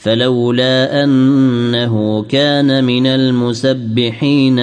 فلولا أنه كان من المسبحين